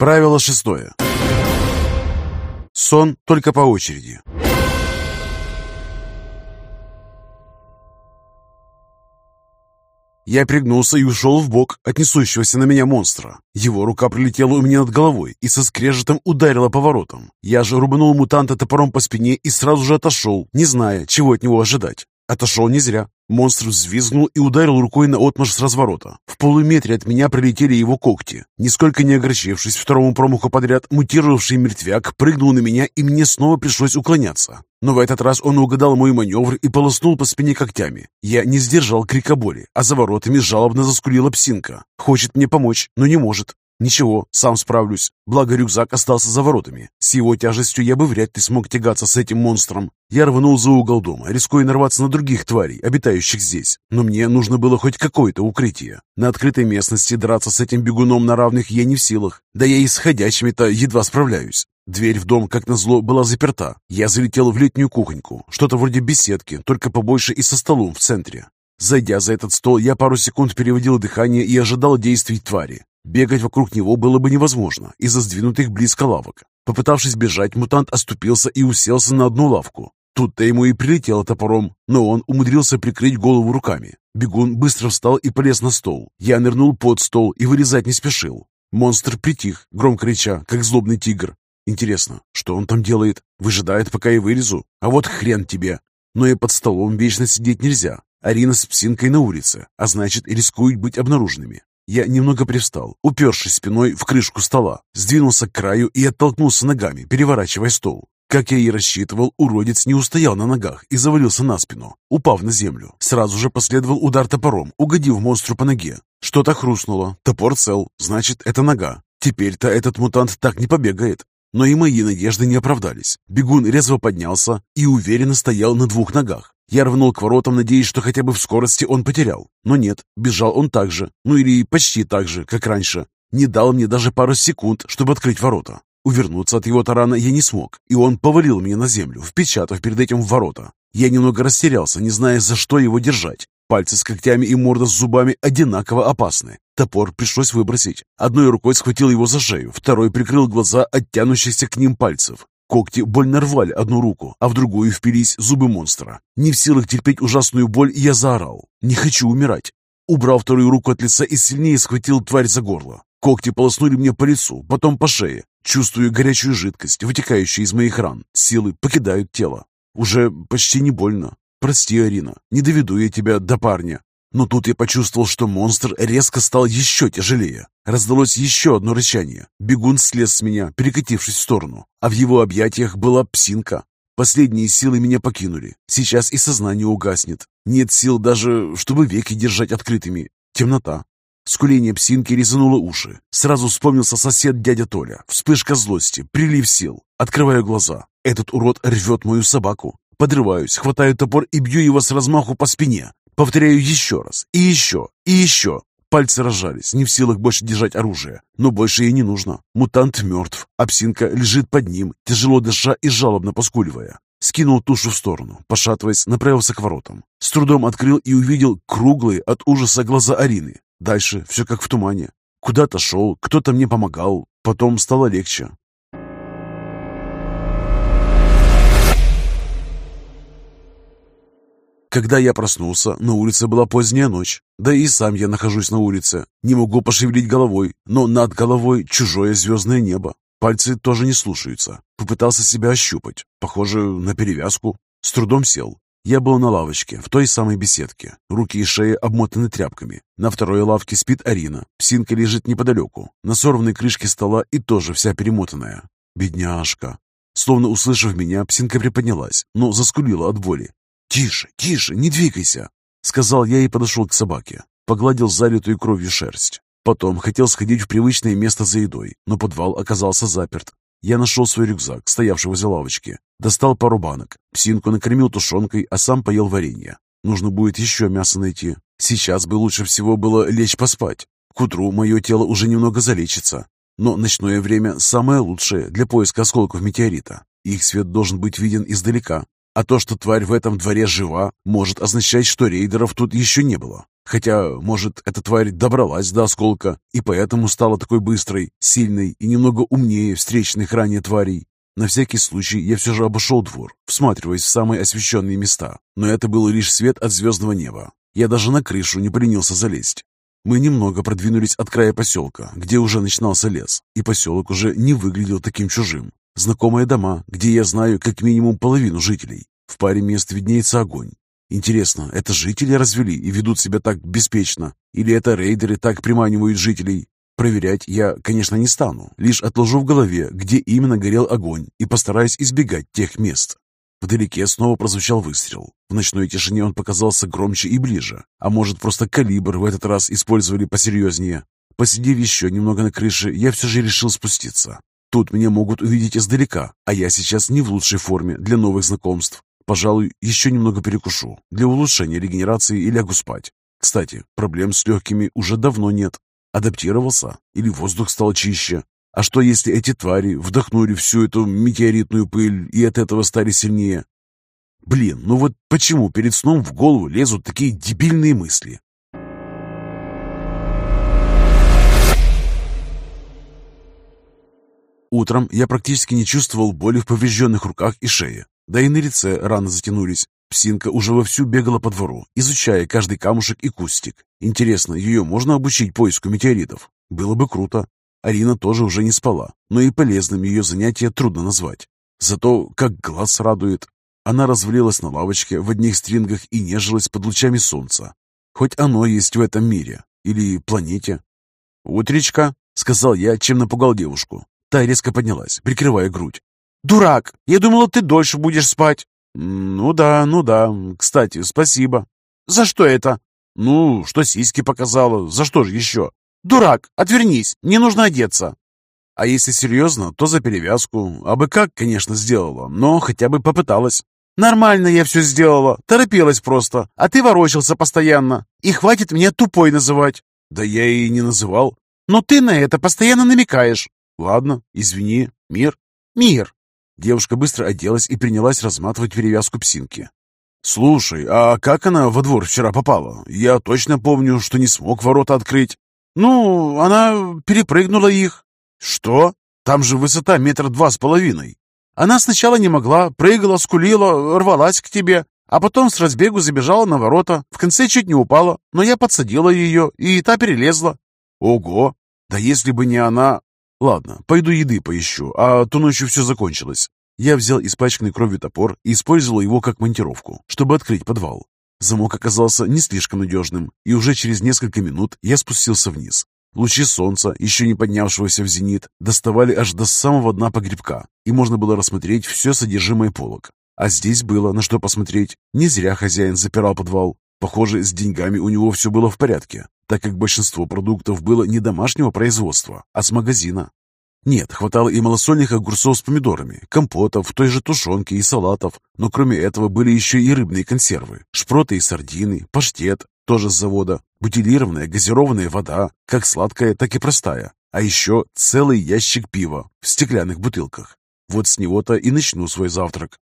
Правило шестое. Сон только по очереди. Я пригнулся и ушел в бок от несущегося на меня монстра. Его рука прилетела у меня над головой и со скрежетом ударила по воротам. Я же рубанул мутанта топором по спине и сразу же отошел, не зная, чего от него ожидать. Отошел не зря. Монстр взвизгнул и ударил рукой на отмаш с разворота. В полуметре от меня пролетели его когти. Нисколько не огорчившись второму промаху подряд, мутировавший мертвяк прыгнул на меня, и мне снова пришлось уклоняться. Но в этот раз он угадал мой маневр и полоснул по спине когтями. Я не сдержал крика боли, а за воротами жалобно заскулила псинка. Хочет мне помочь, но не может. Ничего, сам справлюсь. Благо рюкзак остался за воротами. С его тяжестью я бы вряд ли смог тягаться с этим монстром. Я рванул за угол дома, рискуя нарваться на других тварей, обитающих здесь. Но мне нужно было хоть какое-то укрытие. На открытой местности драться с этим бегуном на равных я не в силах. Да я и с ходячими-то едва справляюсь. Дверь в дом, как назло, была заперта. Я залетел в летнюю кухоньку, что-то вроде беседки, только побольше и со столом в центре. Зайдя за этот стол, я пару секунд переводил дыхание и ожидал действий твари. Бегать вокруг него было бы невозможно из-за сдвинутых близко лавок. Попытавшись бежать, мутант оступился и уселся на одну лавку. Тут-то ему и прилетело топором, но он умудрился прикрыть голову руками. Бегун быстро встал и полез на стол. Я нырнул под стол и вырезать не спешил. Монстр притих, громко крича, как злобный тигр. Интересно, что он там делает? Выжидает, пока я вырезу? А вот хрен тебе! Но и под столом вечно сидеть нельзя. Арина с псинкой на улице, а значит, рискуют быть обнаруженными. Я немного привстал, упершись спиной в крышку стола, сдвинулся к краю и оттолкнулся ногами, переворачивая стол. Как я и рассчитывал, уродец не устоял на ногах и завалился на спину, упав на землю. Сразу же последовал удар топором, угодив монстру по ноге. Что-то хрустнуло, топор цел, значит, это нога. Теперь-то этот мутант так не побегает. Но и мои надежды не оправдались. Бегун резво поднялся и уверенно стоял на двух ногах. Я рванул к воротам, надеясь, что хотя бы в скорости он потерял. Но нет, бежал он так же, ну или почти так же, как раньше. Не дал мне даже пару секунд, чтобы открыть ворота. Увернуться от его тарана я не смог, и он повалил меня на землю, впечатав перед этим в ворота. Я немного растерялся, не зная, за что его держать. Пальцы с когтями и морда с зубами одинаково опасны. Топор пришлось выбросить. Одной рукой схватил его за шею, второй прикрыл глаза от тянущихся к ним пальцев. Когти больно рвали одну руку, а в другую впились зубы монстра. Не в силах терпеть ужасную боль, я заорал. «Не хочу умирать!» Убрал вторую руку от лица и сильнее схватил тварь за горло. Когти полоснули мне по лицу, потом по шее. Чувствую горячую жидкость, вытекающую из моих ран. Силы покидают тело. Уже почти не больно. Прости, Арина, не доведу я тебя до парня. Но тут я почувствовал, что монстр резко стал еще тяжелее. Раздалось еще одно рычание. Бегун слез с меня, перекатившись в сторону, а в его объятиях была псинка. Последние силы меня покинули. Сейчас и сознание угаснет. Нет сил даже, чтобы веки держать открытыми. Темнота. Скуление псинки резануло уши. Сразу вспомнился сосед дядя Толя. Вспышка злости, прилив сил. Открываю глаза. Этот урод рвет мою собаку. Подрываюсь, хватаю топор и бью его с размаху по спине. Повторяю еще раз, и еще, и еще. Пальцы разжались, не в силах больше держать оружие. Но больше ей не нужно. Мутант мертв, а псинка лежит под ним, тяжело дыша и жалобно поскуливая. Скинул тушу в сторону, пошатываясь, направился к воротам. С трудом открыл и увидел круглые от ужаса глаза Арины. Дальше все как в тумане. Куда-то шел, кто-то мне помогал. Потом стало легче. Когда я проснулся, на улице была поздняя ночь. Да и сам я нахожусь на улице. Не могу пошевелить головой, но над головой чужое звездное небо. Пальцы тоже не слушаются. Попытался себя ощупать. Похоже на перевязку. С трудом сел. Я был на лавочке, в той самой беседке. Руки и шея обмотаны тряпками. На второй лавке спит Арина. Псинка лежит неподалеку. На сорванной крышке стола и тоже вся перемотанная. Бедняжка. Словно услышав меня, псинка приподнялась, но заскулила от боли. «Тише, тише, не двигайся!» Сказал я и подошел к собаке. Погладил залитую кровью шерсть. Потом хотел сходить в привычное место за едой, но подвал оказался заперт. Я нашел свой рюкзак, стоявший возле лавочки. Достал пару банок. Псинку накормил тушенкой, а сам поел варенье. Нужно будет еще мясо найти. Сейчас бы лучше всего было лечь поспать. К утру мое тело уже немного залечится. Но ночное время самое лучшее для поиска осколков метеорита. Их свет должен быть виден издалека, а то, что тварь в этом дворе жива, может означать, что рейдеров тут еще не было. Хотя, может, эта тварь добралась до осколка и поэтому стала такой быстрой, сильной и немного умнее встречных ранее тварей. На всякий случай я все же обошел двор, всматриваясь в самые освещенные места, но это был лишь свет от звездного неба. Я даже на крышу не поленился залезть. Мы немного продвинулись от края поселка, где уже начинался лес, и поселок уже не выглядел таким чужим. Знакомые дома, где я знаю как минимум половину жителей. В паре мест виднеется огонь. Интересно, это жители развели и ведут себя так беспечно? Или это рейдеры так приманивают жителей? Проверять я, конечно, не стану, лишь отложу в голове, где именно горел огонь, и постараюсь избегать тех мест. Вдалеке снова прозвучал выстрел. В ночной тишине он показался громче и ближе. А может, просто калибр в этот раз использовали посерьезнее. Посидев еще немного на крыше, я все же решил спуститься. Тут меня могут увидеть издалека, а я сейчас не в лучшей форме для новых знакомств. Пожалуй, еще немного перекушу, для улучшения регенерации и лягу спать. Кстати, проблем с легкими уже давно нет. Адаптировался? Или воздух стал чище? А что, если эти твари вдохнули всю эту метеоритную пыль и от этого стали сильнее? Блин, ну вот почему перед сном в голову лезут такие дебильные мысли? Утром я практически не чувствовал боли в поврежденных руках и шее, да и на лице раны затянулись. Псинка уже вовсю бегала по двору, изучая каждый камушек и кустик. Интересно, ее можно обучить поиску метеоритов? Было бы круто. Арина тоже уже не спала, но и полезным ее занятие трудно назвать. Зато как глаз радует. Она развалилась на лавочке в одних стрингах и нежилась под лучами солнца. Хоть оно есть в этом мире или планете. «Утречка», — сказал я, чем напугал девушку. Та резко поднялась, прикрывая грудь. «Дурак! Я думала, ты дольше будешь спать!» «Ну да, ну да. Кстати, спасибо». «За что это?» «Ну, что сиськи показала. За что же еще?» «Дурак, отвернись, мне нужно одеться». А если серьезно, то за перевязку. А бы как, конечно, сделала, но хотя бы попыталась. «Нормально я все сделала, торопилась просто, а ты ворочался постоянно. И хватит меня тупой называть». «Да я и не называл». «Но ты на это постоянно намекаешь». «Ладно, извини. Мир?» «Мир. Девушка быстро оделась и принялась разматывать перевязку псинки. «Слушай, а как она во двор вчера попала? Я точно помню, что не смог ворота открыть». «Ну, она перепрыгнула их». «Что? Там же высота метра два с половиной». «Она сначала не могла, прыгала, скулила, рвалась к тебе, а потом с разбегу забежала на ворота, в конце чуть не упала, но я подсадила ее, и та перелезла». «Ого! Да если бы не она, Ладно, пойду еды поищу, а то ночью все закончилось. Я взял испачканный кровью топор и использовал его как монтировку, чтобы открыть подвал. Замок оказался не слишком надежным, и уже через несколько минут я спустился вниз. Лучи солнца, еще не поднявшегося в зенит, доставали аж до самого дна погребка, и можно было рассмотреть все содержимое полок. А здесь было на что посмотреть. Не зря хозяин запирал подвал. Похоже, с деньгами у него все было в порядке так как большинство продуктов было не домашнего производства, а с магазина. Нет, хватало и малосольных огурцов с помидорами, компотов, той же тушенки и салатов, но кроме этого были еще и рыбные консервы, шпроты и сардины, паштет, тоже с завода, бутилированная газированная вода, как сладкая, так и простая, а еще целый ящик пива в стеклянных бутылках. Вот с него-то и начну свой завтрак.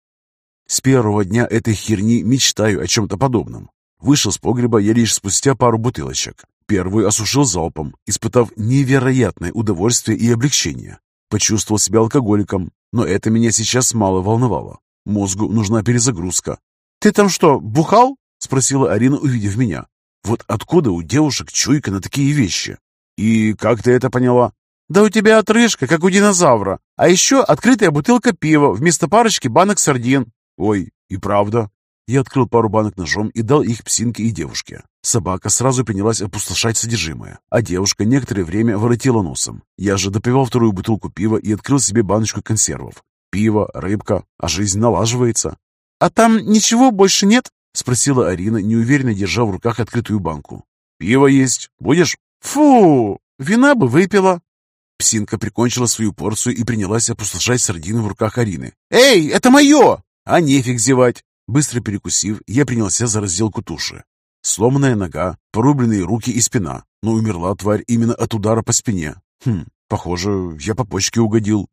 С первого дня этой херни мечтаю о чем-то подобном. Вышел с погреба я лишь спустя пару бутылочек. Первую осушил залпом, испытав невероятное удовольствие и облегчение. Почувствовал себя алкоголиком, но это меня сейчас мало волновало. Мозгу нужна перезагрузка. «Ты там что, бухал?» — спросила Арина, увидев меня. «Вот откуда у девушек чуйка на такие вещи?» «И как ты это поняла?» «Да у тебя отрыжка, как у динозавра. А еще открытая бутылка пива вместо парочки банок сардин». «Ой, и правда?» Я открыл пару банок ножом и дал их псинке и девушке. Собака сразу принялась опустошать содержимое, а девушка некоторое время воротила носом. Я же допивал вторую бутылку пива и открыл себе баночку консервов. Пиво, рыбка, а жизнь налаживается. «А там ничего больше нет?» — спросила Арина, неуверенно держа в руках открытую банку. «Пиво есть. Будешь?» «Фу! Вина бы выпила!» Псинка прикончила свою порцию и принялась опустошать сардины в руках Арины. «Эй, это мое!» «А нефиг зевать!» Быстро перекусив, я принялся за разделку туши. Сломанная нога, порубленные руки и спина, но умерла тварь именно от удара по спине. Хм, похоже, я по почке угодил.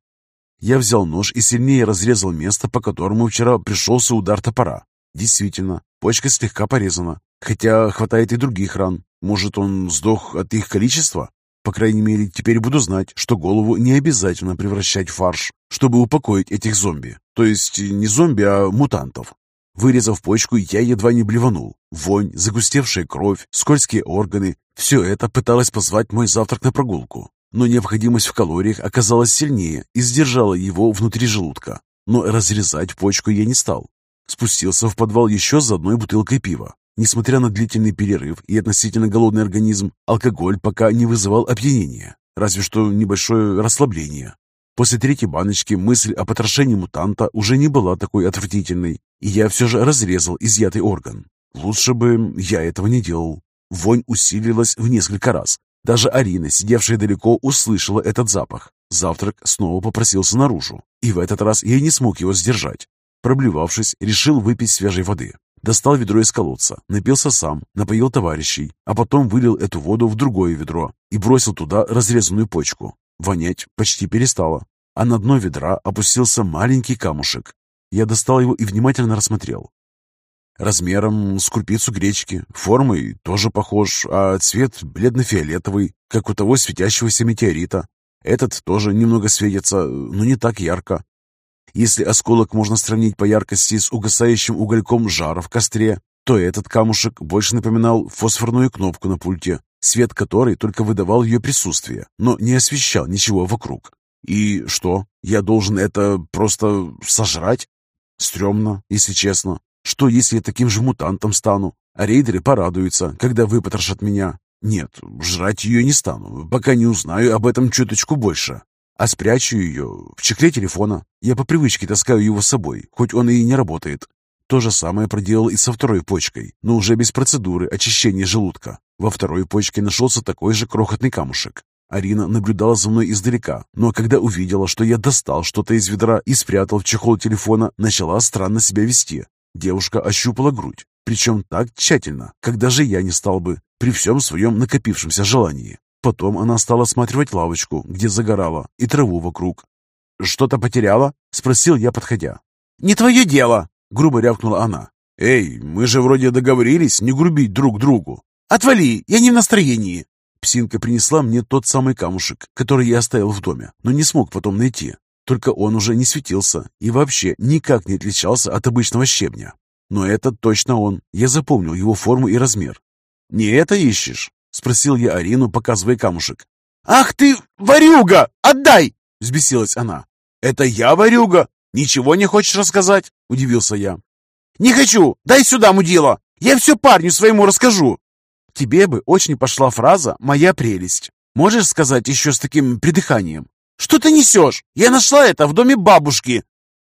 Я взял нож и сильнее разрезал место, по которому вчера пришелся удар топора. Действительно, почка слегка порезана, хотя хватает и других ран. Может, он сдох от их количества? По крайней мере, теперь буду знать, что голову не обязательно превращать в фарш, чтобы упокоить этих зомби. То есть не зомби, а мутантов. Вырезав почку, я едва не блеванул. Вонь, загустевшая кровь, скользкие органы – все это пыталось позвать мой завтрак на прогулку. Но необходимость в калориях оказалась сильнее и сдержала его внутри желудка. Но разрезать почку я не стал. Спустился в подвал еще за одной бутылкой пива. Несмотря на длительный перерыв и относительно голодный организм, алкоголь пока не вызывал опьянения, разве что небольшое расслабление. После третьей баночки мысль о потрошении мутанта уже не была такой отвратительной, и я все же разрезал изъятый орган. Лучше бы я этого не делал. Вонь усилилась в несколько раз. Даже Арина, сидевшая далеко, услышала этот запах. Завтрак снова попросился наружу, и в этот раз я не смог его сдержать. Проблевавшись, решил выпить свежей воды. Достал ведро из колодца, напился сам, напоил товарищей, а потом вылил эту воду в другое ведро и бросил туда разрезанную почку. Вонять почти перестало, а на дно ведра опустился маленький камушек. Я достал его и внимательно рассмотрел. Размером с крупицу гречки, формой тоже похож, а цвет бледно-фиолетовый, как у того светящегося метеорита. Этот тоже немного светится, но не так ярко. Если осколок можно сравнить по яркости с угасающим угольком жара в костре, то этот камушек больше напоминал фосфорную кнопку на пульте, свет которой только выдавал ее присутствие, но не освещал ничего вокруг. И что, я должен это просто сожрать? Стремно, если честно. Что, если я таким же мутантом стану? А рейдеры порадуются, когда выпотрошат меня. Нет, жрать ее не стану, пока не узнаю об этом чуточку больше а спрячу ее в чехле телефона. Я по привычке таскаю его с собой, хоть он и не работает. То же самое проделал и со второй почкой, но уже без процедуры очищения желудка. Во второй почке нашелся такой же крохотный камушек. Арина наблюдала за мной издалека, но когда увидела, что я достал что-то из ведра и спрятал в чехол телефона, начала странно себя вести. Девушка ощупала грудь, причем так тщательно, как даже я не стал бы, при всем своем накопившемся желании. Потом она стала осматривать лавочку, где загорала, и траву вокруг. «Что-то потеряла?» — спросил я, подходя. «Не твое дело!» — грубо рявкнула она. «Эй, мы же вроде договорились не грубить друг другу». «Отвали, я не в настроении!» Псинка принесла мне тот самый камушек, который я оставил в доме, но не смог потом найти. Только он уже не светился и вообще никак не отличался от обычного щебня. Но это точно он. Я запомнил его форму и размер. «Не это ищешь?» Спросил я Арину, показывая камушек. «Ах ты, ворюга! Отдай!» Взбесилась она. «Это я ворюга? Ничего не хочешь рассказать?» Удивился я. «Не хочу! Дай сюда, мудила! Я все парню своему расскажу!» «Тебе бы очень пошла фраза «моя прелесть». Можешь сказать еще с таким придыханием?» «Что ты несешь? Я нашла это в доме бабушки!»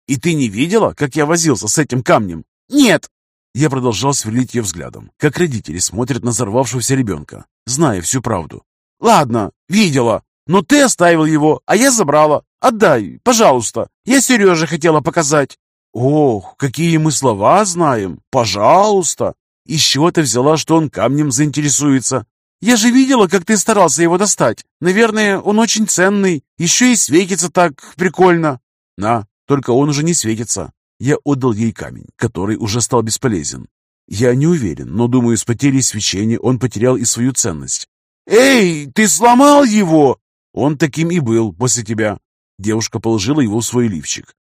«И ты не видела, как я возился с этим камнем?» «Нет!» Я продолжал сверлить ее взглядом, как родители смотрят на взорвавшегося ребенка, зная всю правду. «Ладно, видела, но ты оставил его, а я забрала. Отдай, пожалуйста, я Сереже хотела показать». «Ох, какие мы слова знаем! Пожалуйста!» «Из чего ты взяла, что он камнем заинтересуется?» «Я же видела, как ты старался его достать. Наверное, он очень ценный, еще и светится так прикольно». «На, только он уже не светится. Я отдал ей камень, который уже стал бесполезен. Я не уверен, но думаю, с потерей свечения он потерял и свою ценность. «Эй, ты сломал его!» Он таким и был после тебя. Девушка положила его в свой лифчик.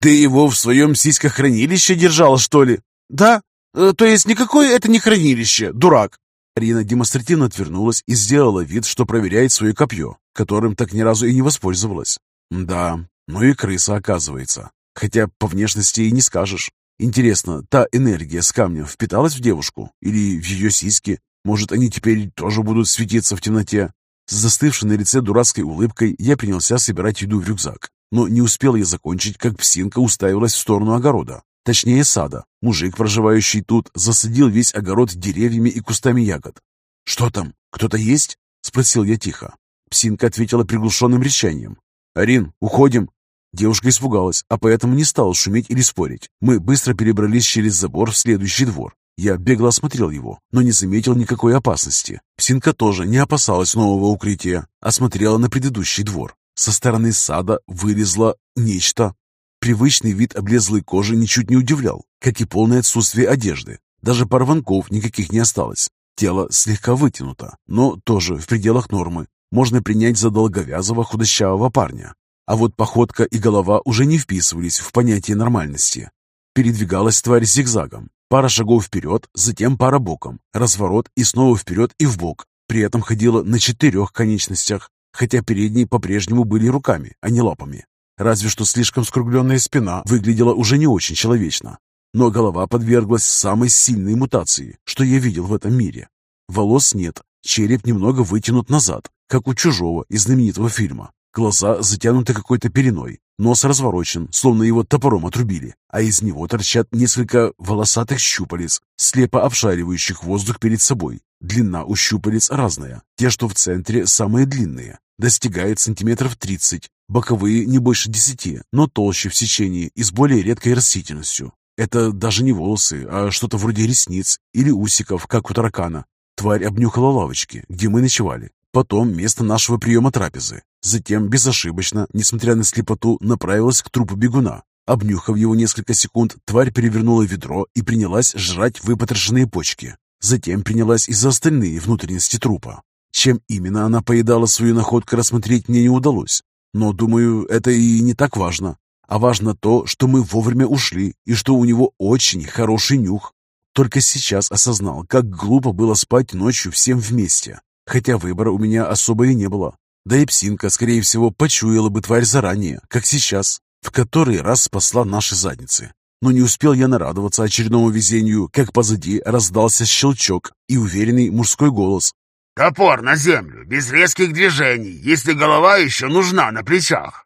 «Ты его в своем сиськохранилище держала, что ли?» «Да. Э, то есть никакое это не хранилище, дурак!» Арина демонстративно отвернулась и сделала вид, что проверяет свое копье, которым так ни разу и не воспользовалась. «Да, ну и крыса, оказывается. Хотя по внешности и не скажешь. Интересно, та энергия с камня впиталась в девушку? Или в ее сиськи? Может, они теперь тоже будут светиться в темноте? С застывшей на лице дурацкой улыбкой я принялся собирать еду в рюкзак. Но не успел я закончить, как псинка уставилась в сторону огорода. Точнее, сада. Мужик, проживающий тут, засадил весь огород деревьями и кустами ягод. «Что там? Кто-то есть?» — спросил я тихо. Псинка ответила приглушенным речанием. «Арин, уходим!» Девушка испугалась, а поэтому не стала шуметь или спорить. Мы быстро перебрались через забор в следующий двор. Я бегло осмотрел его, но не заметил никакой опасности. Псинка тоже не опасалась нового укрытия, а смотрела на предыдущий двор. Со стороны сада вылезло нечто. Привычный вид облезлой кожи ничуть не удивлял, как и полное отсутствие одежды. Даже порванков никаких не осталось. Тело слегка вытянуто, но тоже в пределах нормы. Можно принять за долговязого худощавого парня. А вот походка и голова уже не вписывались в понятие нормальности. Передвигалась тварь зигзагом. Пара шагов вперед, затем пара боком, разворот и снова вперед и вбок. При этом ходила на четырех конечностях, хотя передние по-прежнему были руками, а не лапами. Разве что слишком скругленная спина выглядела уже не очень человечно. Но голова подверглась самой сильной мутации, что я видел в этом мире. Волос нет, череп немного вытянут назад, как у чужого из знаменитого фильма. Глаза затянуты какой-то пеленой, нос разворочен, словно его топором отрубили, а из него торчат несколько волосатых щупалец, слепо обшаривающих воздух перед собой. Длина у щупалец разная, те, что в центре, самые длинные, достигают сантиметров 30, боковые не больше 10, но толще в сечении и с более редкой растительностью. Это даже не волосы, а что-то вроде ресниц или усиков, как у таракана. Тварь обнюхала лавочки, где мы ночевали, потом место нашего приема трапезы. Затем, безошибочно, несмотря на слепоту, направилась к трупу бегуна. Обнюхав его несколько секунд, тварь перевернула ведро и принялась жрать выпотрошенные почки. Затем принялась и за остальные внутренности трупа. Чем именно она поедала свою находку, рассмотреть мне не удалось. Но, думаю, это и не так важно. А важно то, что мы вовремя ушли и что у него очень хороший нюх. Только сейчас осознал, как глупо было спать ночью всем вместе. Хотя выбора у меня особо и не было. Да и псинка, скорее всего, почуяла бы тварь заранее, как сейчас, в который раз спасла наши задницы. Но не успел я нарадоваться очередному везению, как позади раздался щелчок и уверенный мужской голос. «Топор на землю, без резких движений, если голова еще нужна на плечах!»